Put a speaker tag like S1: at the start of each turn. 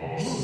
S1: Yeah.